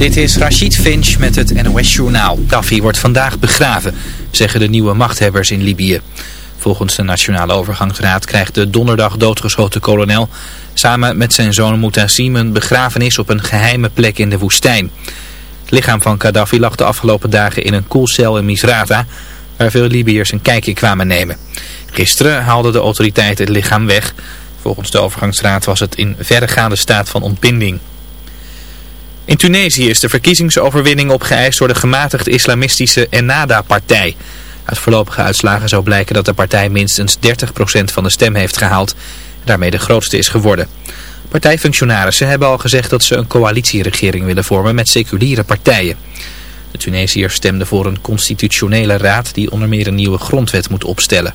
Dit is Rachid Finch met het NOS-journaal. Gaddafi wordt vandaag begraven, zeggen de nieuwe machthebbers in Libië. Volgens de Nationale Overgangsraad krijgt de donderdag doodgeschoten kolonel... samen met zijn zoon Mutassim een begrafenis op een geheime plek in de woestijn. Het lichaam van Gaddafi lag de afgelopen dagen in een koelcel in Misrata... waar veel Libiërs een kijkje kwamen nemen. Gisteren haalden de autoriteiten het lichaam weg... Volgens de overgangsraad was het in verregaande staat van ontbinding. In Tunesië is de verkiezingsoverwinning opgeëist door de gematigd islamistische Ennahda-partij. Uit voorlopige uitslagen zou blijken dat de partij minstens 30% van de stem heeft gehaald en daarmee de grootste is geworden. Partijfunctionarissen hebben al gezegd dat ze een coalitieregering willen vormen met seculiere partijen. De Tunesiërs stemden voor een constitutionele raad die onder meer een nieuwe grondwet moet opstellen.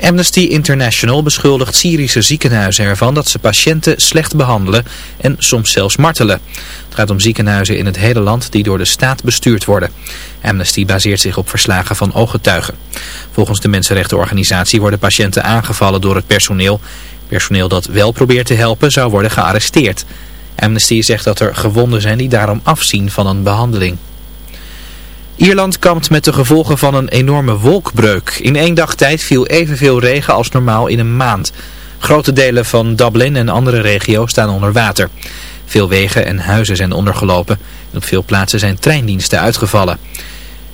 Amnesty International beschuldigt Syrische ziekenhuizen ervan dat ze patiënten slecht behandelen en soms zelfs martelen. Het gaat om ziekenhuizen in het hele land die door de staat bestuurd worden. Amnesty baseert zich op verslagen van ooggetuigen. Volgens de mensenrechtenorganisatie worden patiënten aangevallen door het personeel. Personeel dat wel probeert te helpen zou worden gearresteerd. Amnesty zegt dat er gewonden zijn die daarom afzien van een behandeling. Ierland kampt met de gevolgen van een enorme wolkbreuk. In één dag tijd viel evenveel regen als normaal in een maand. Grote delen van Dublin en andere regio's staan onder water. Veel wegen en huizen zijn ondergelopen. En op veel plaatsen zijn treindiensten uitgevallen.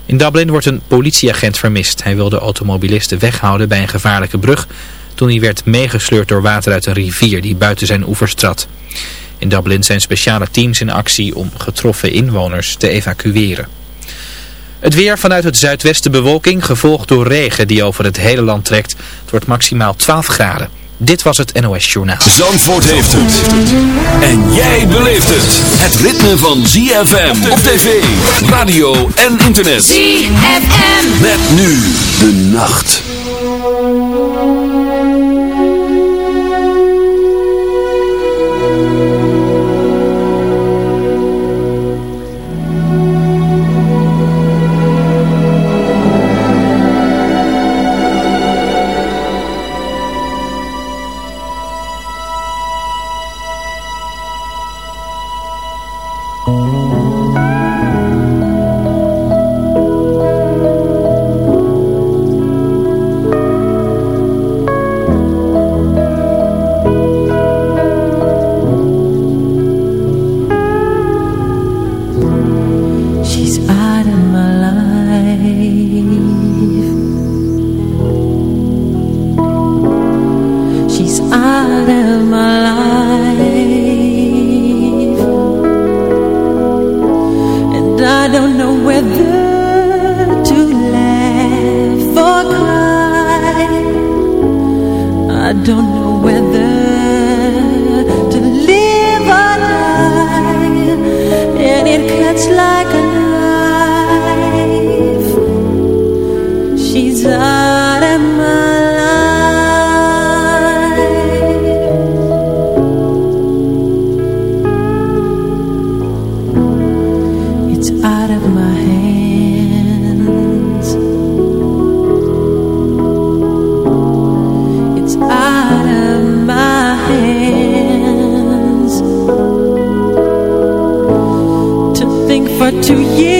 In Dublin wordt een politieagent vermist. Hij wilde automobilisten weghouden bij een gevaarlijke brug... toen hij werd meegesleurd door water uit een rivier die buiten zijn oevers trad. In Dublin zijn speciale teams in actie om getroffen inwoners te evacueren. Het weer vanuit het zuidwesten bewolking, gevolgd door regen die over het hele land trekt. Het wordt maximaal 12 graden. Dit was het NOS Journaal. Zandvoort heeft het. En jij beleeft het. Het ritme van ZFM op tv, radio en internet. ZFM. Met nu de nacht. to you.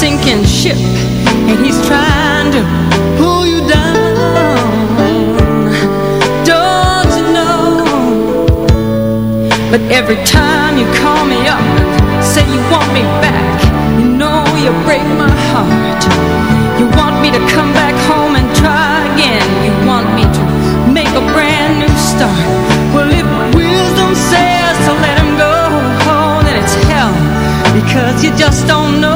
sinking ship and he's trying to pull you down. Don't you know? But every time you call me up, say you want me back, you know you break my heart. You want me to come back home and try again. You want me to make a brand new start. Well, if wisdom says to let him go, oh, then it's hell. Because you just don't know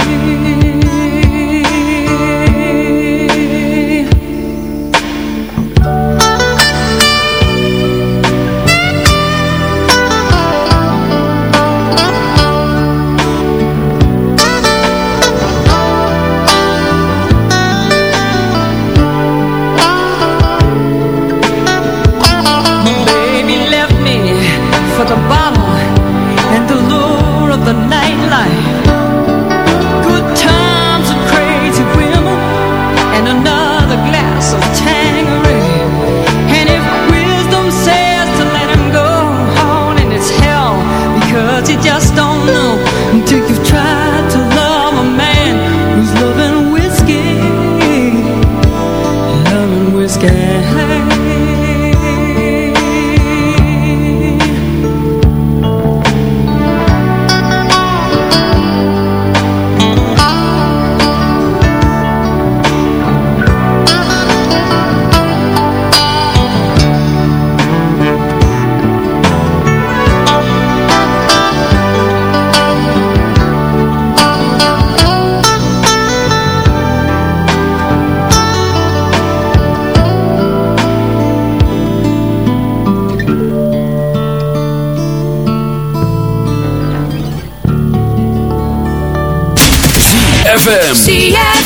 ZFM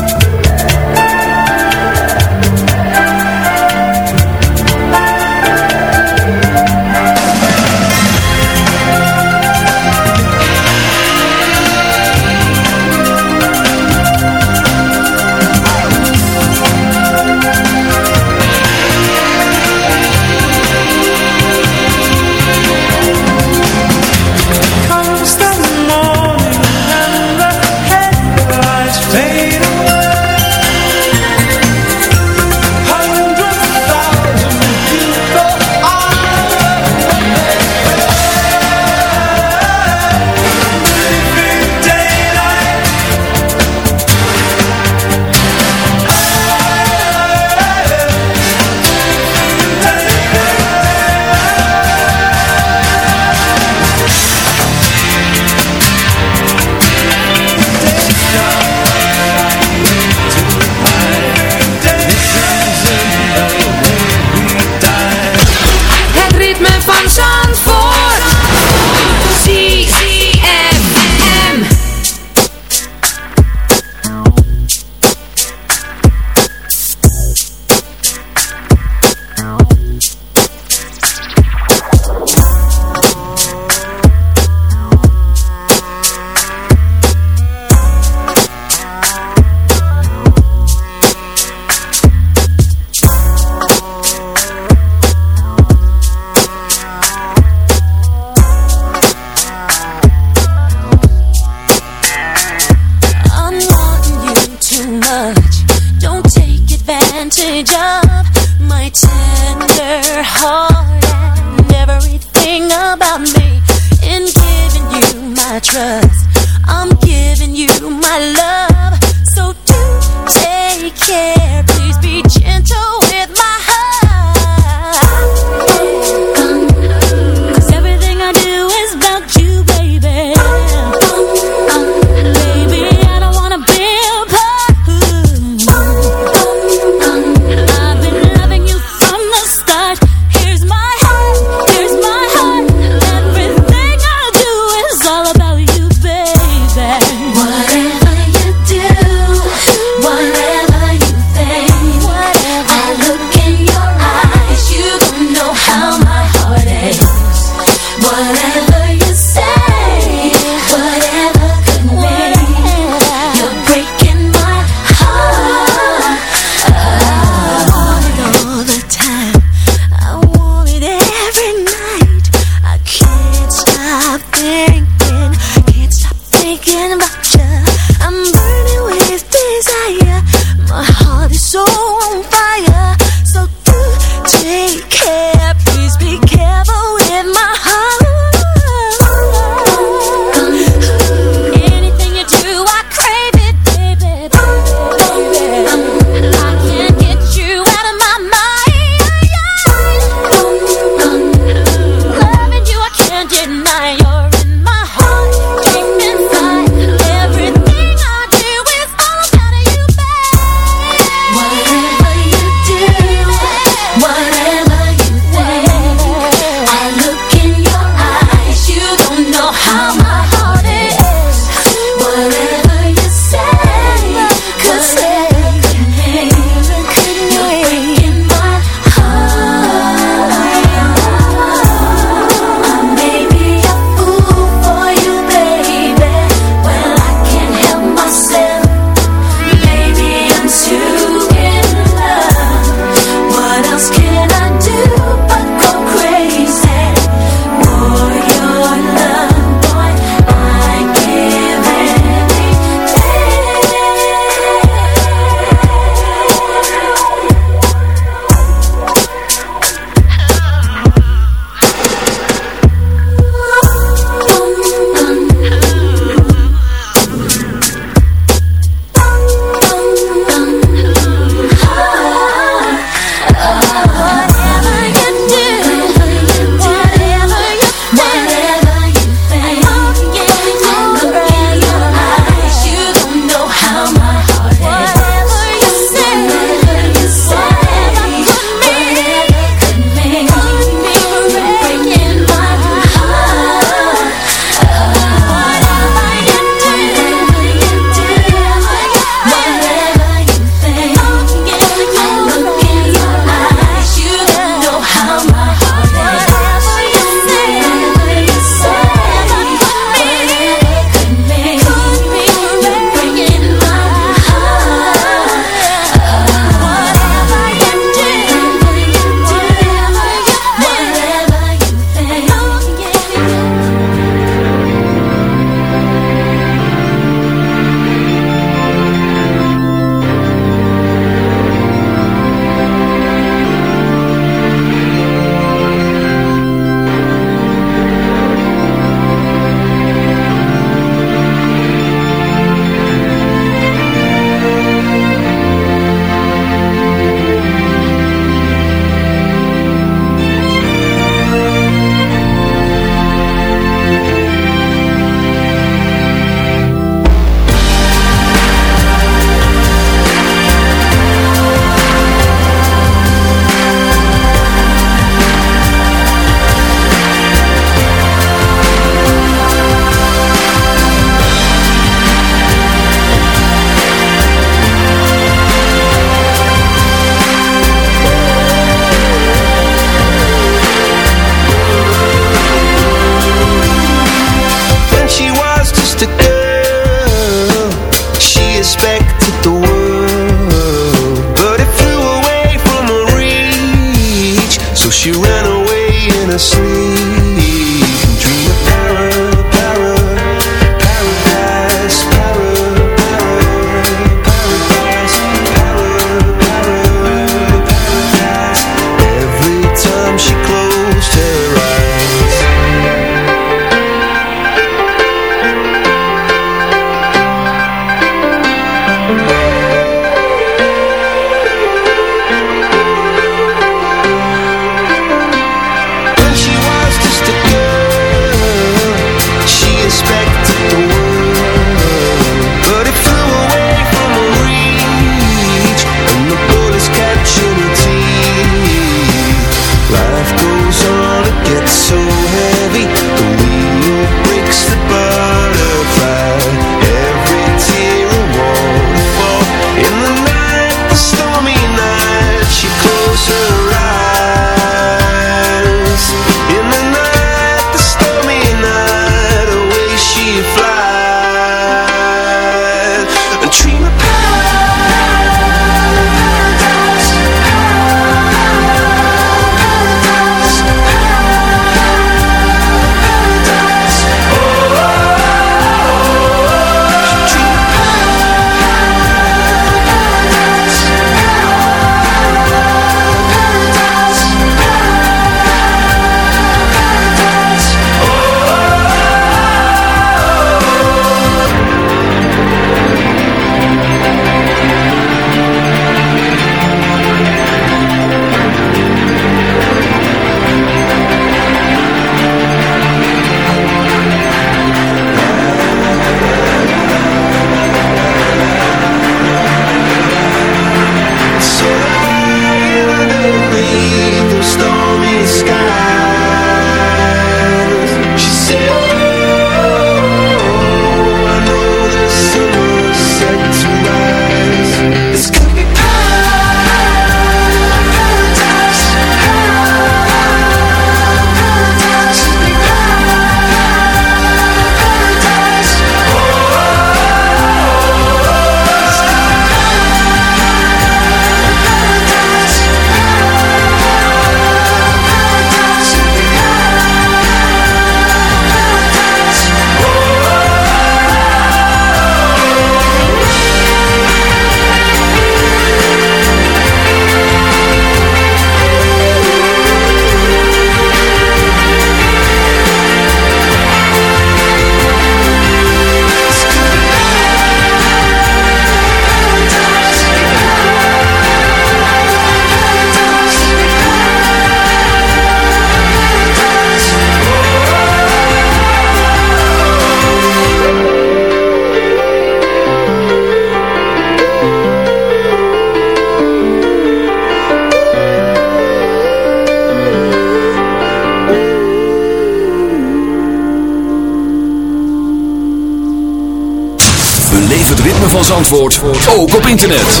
Zandvoort ook op internet.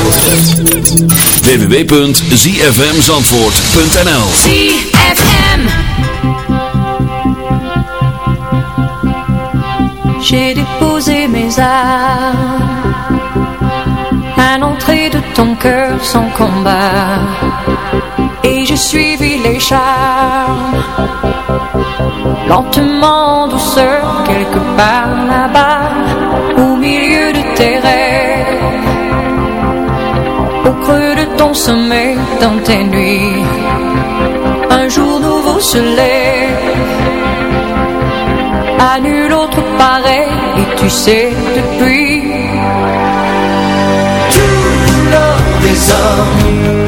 www.zfmzandvoort.nl ZFM J'ai déposé mes armes À l'entrée de ton cœur sans combat. Et j'ai suivi les charmes Lentement, douceur, quelque part là-bas. au milieu de tes rêves, au creux de ton sommeil dans tes nuits. Un jour nouveau se lève, à nul autre pareil, et tu sais depuis. Tu des.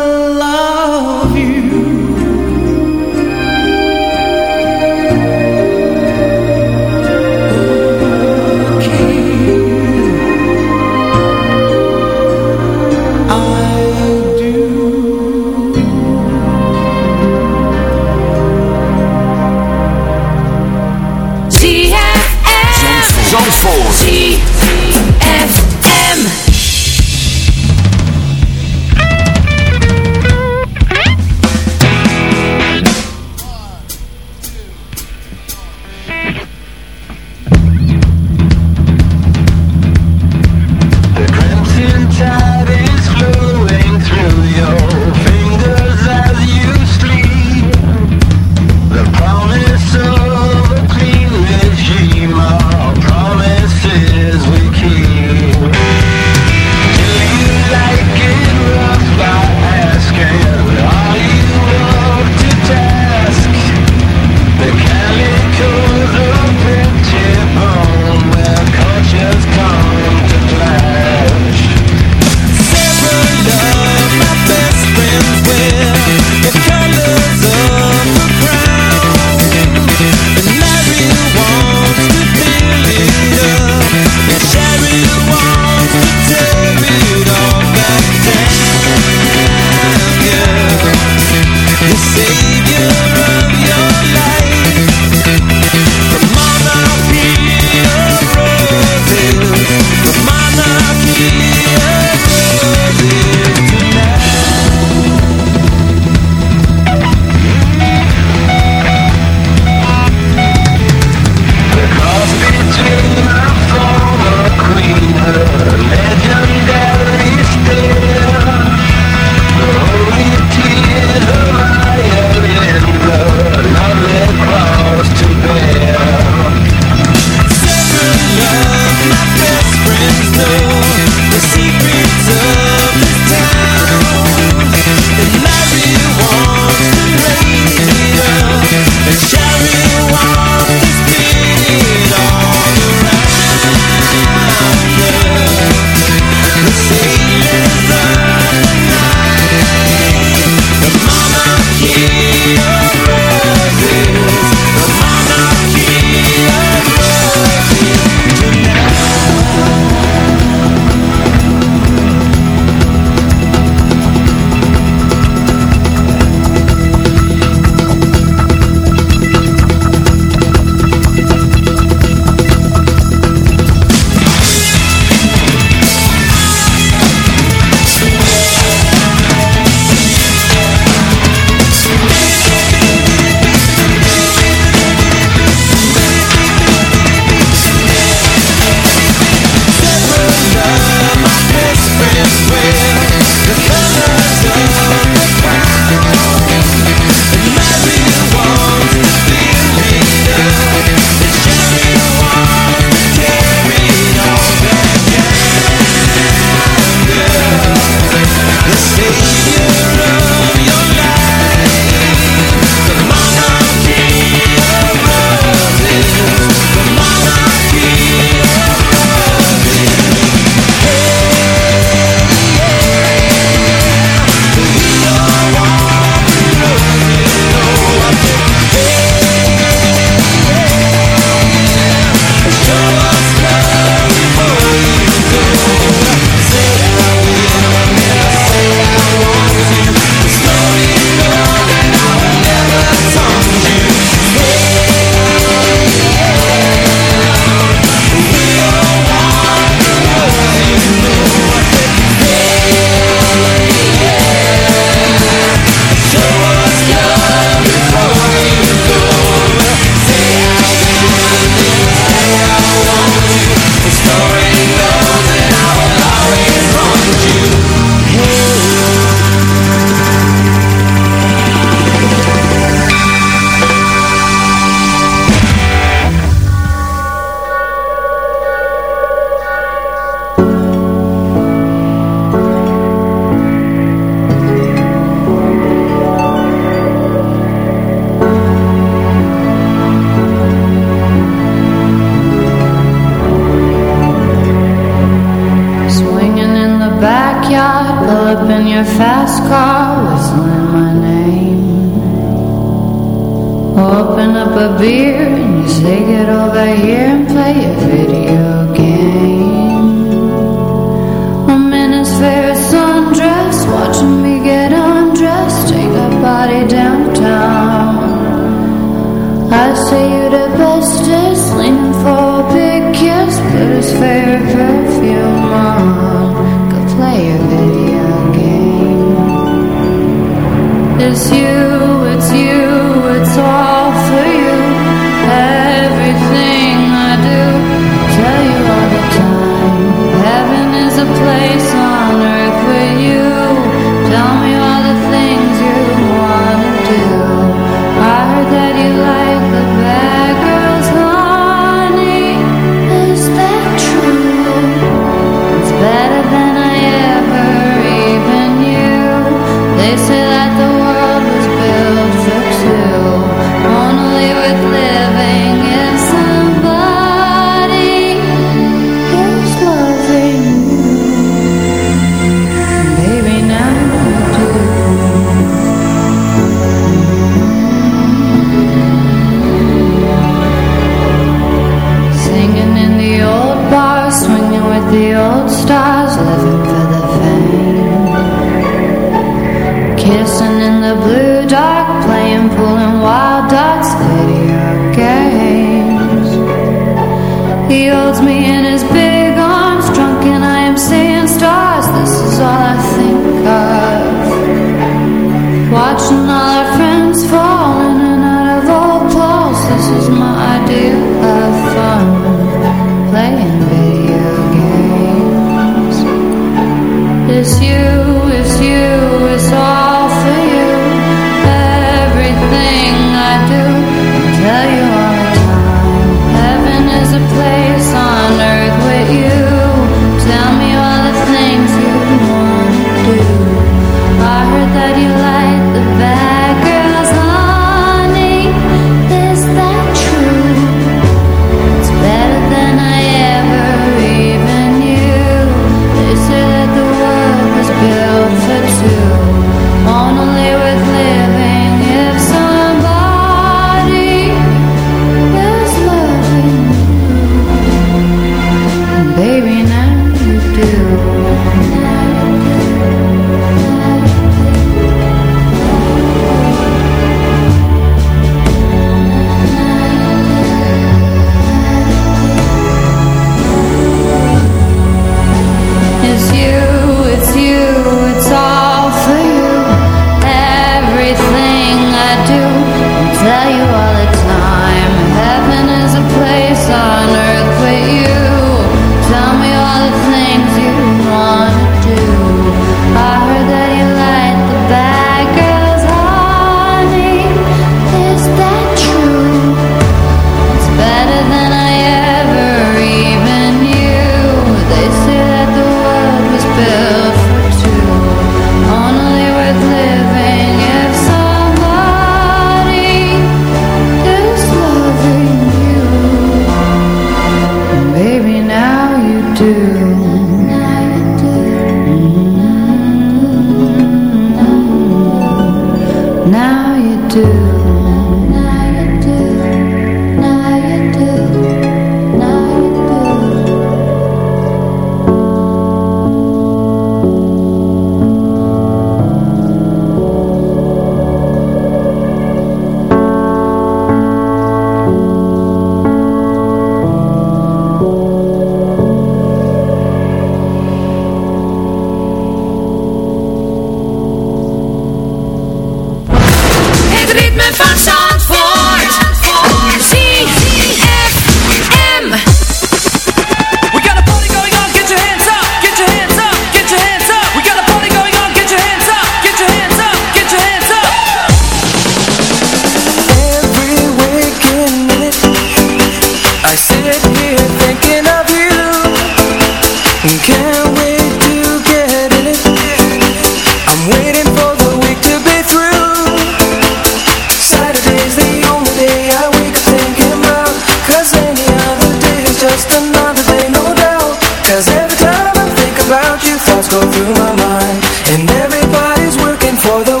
My mind. And everybody's working for the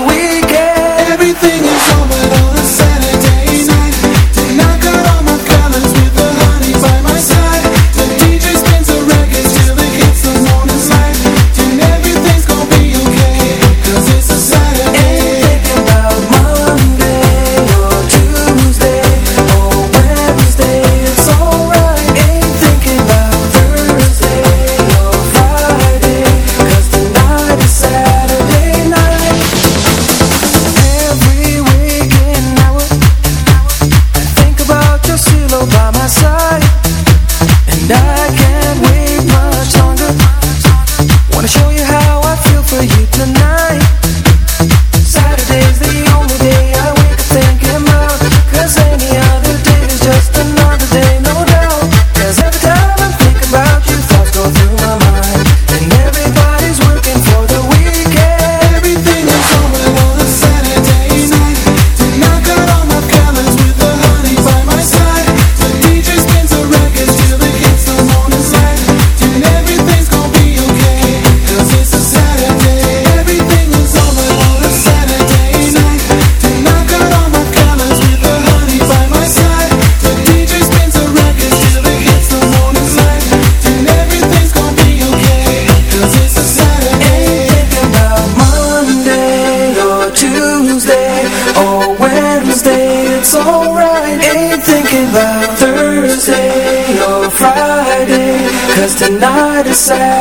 say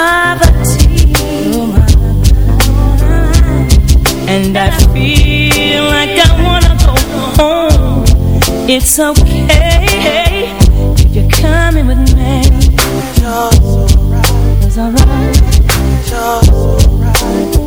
poverty. And I feel like I wanna go home. It's okay if you're coming with me. It's all right. It's alright. It's alright.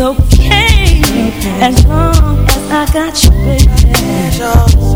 okay, okay, as long as I got you, baby.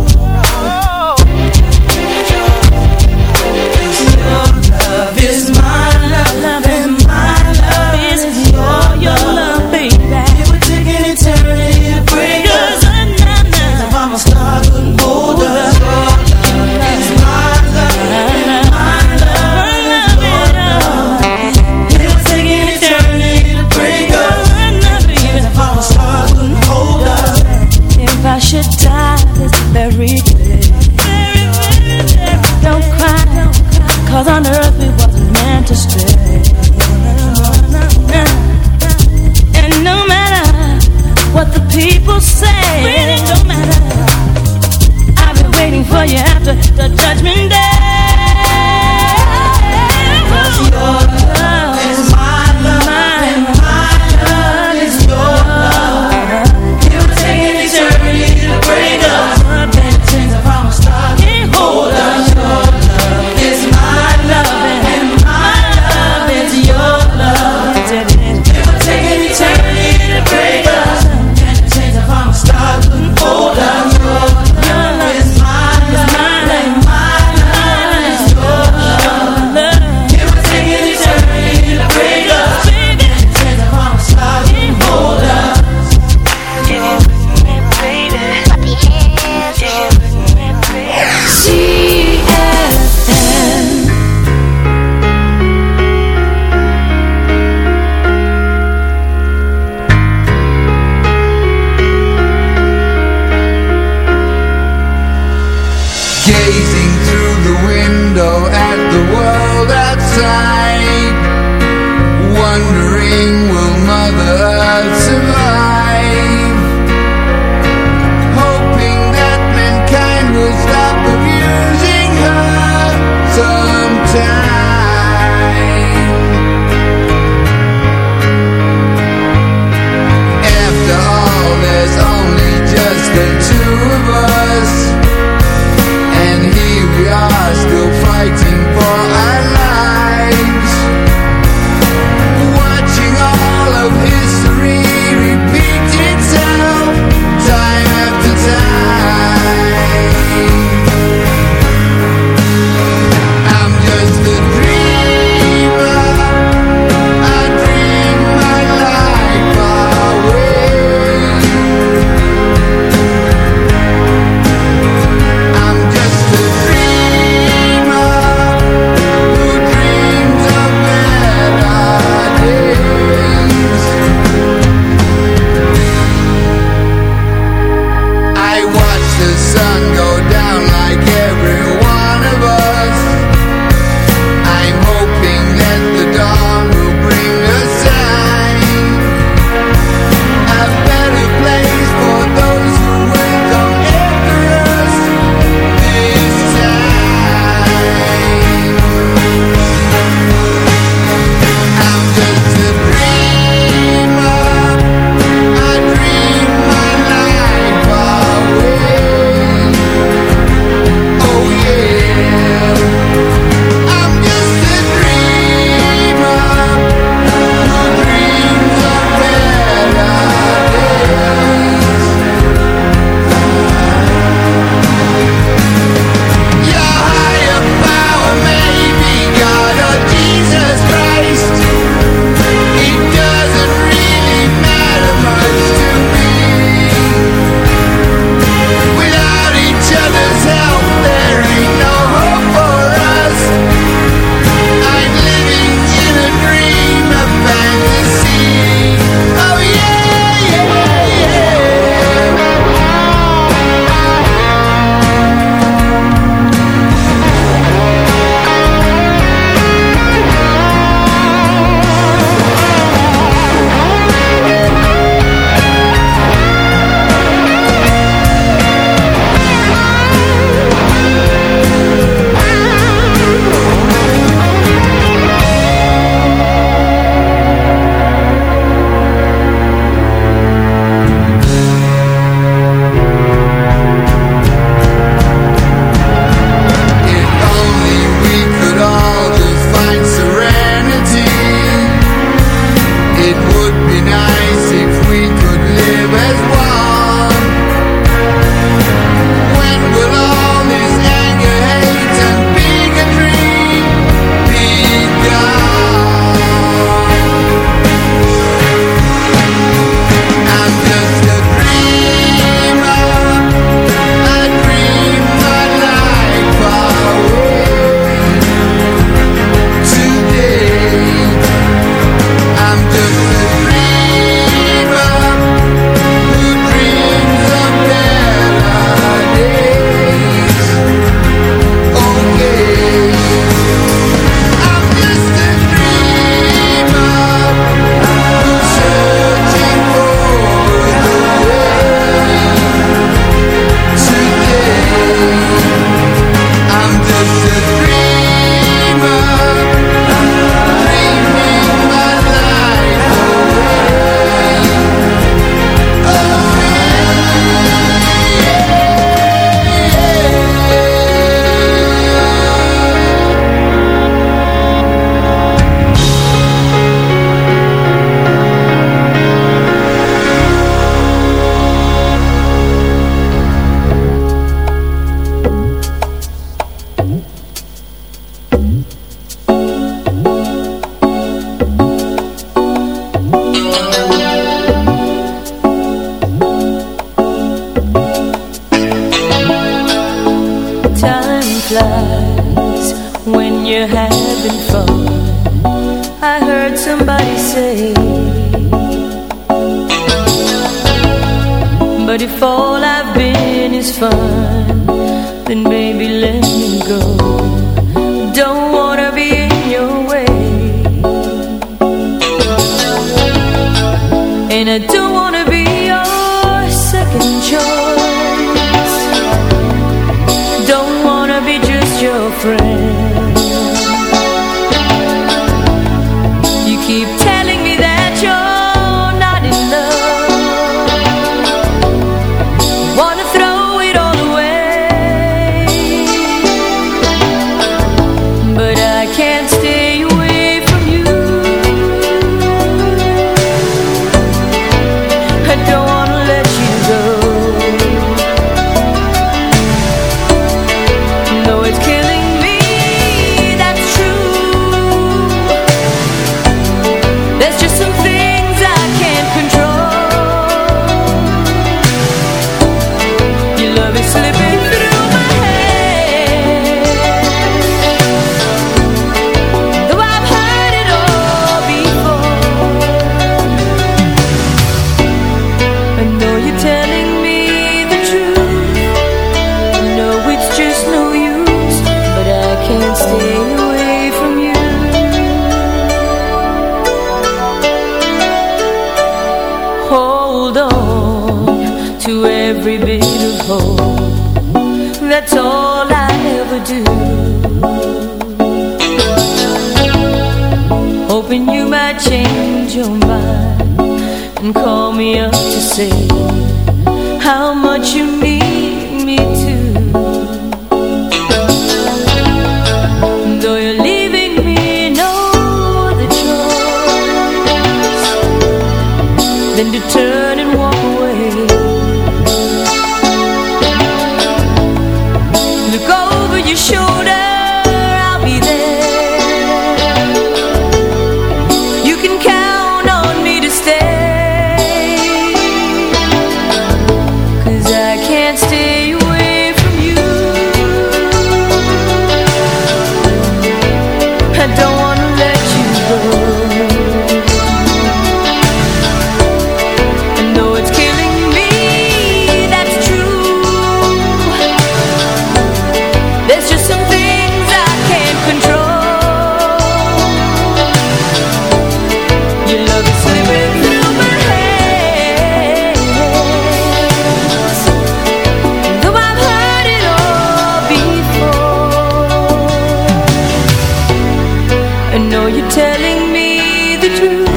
telling me the truth.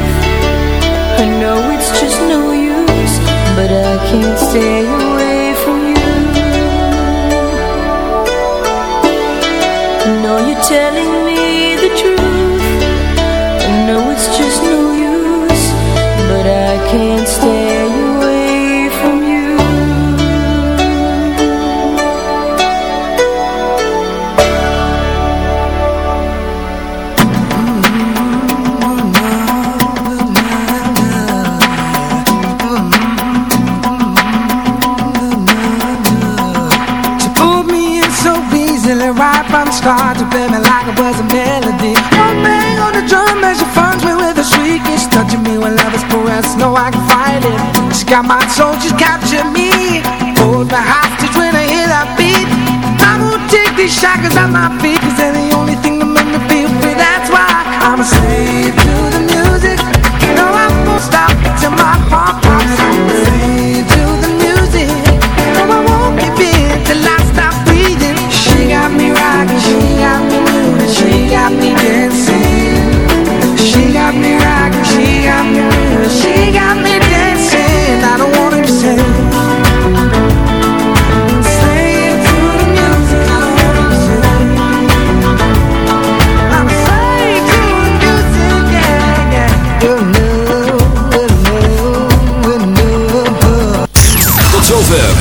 I know it's just no use But I can't stay Got my soldiers capture me. Hold the hostage when I hear that beat. I won't take these shackles out my feet Cause they're the only thing that make me feel free That's why I'm a slave.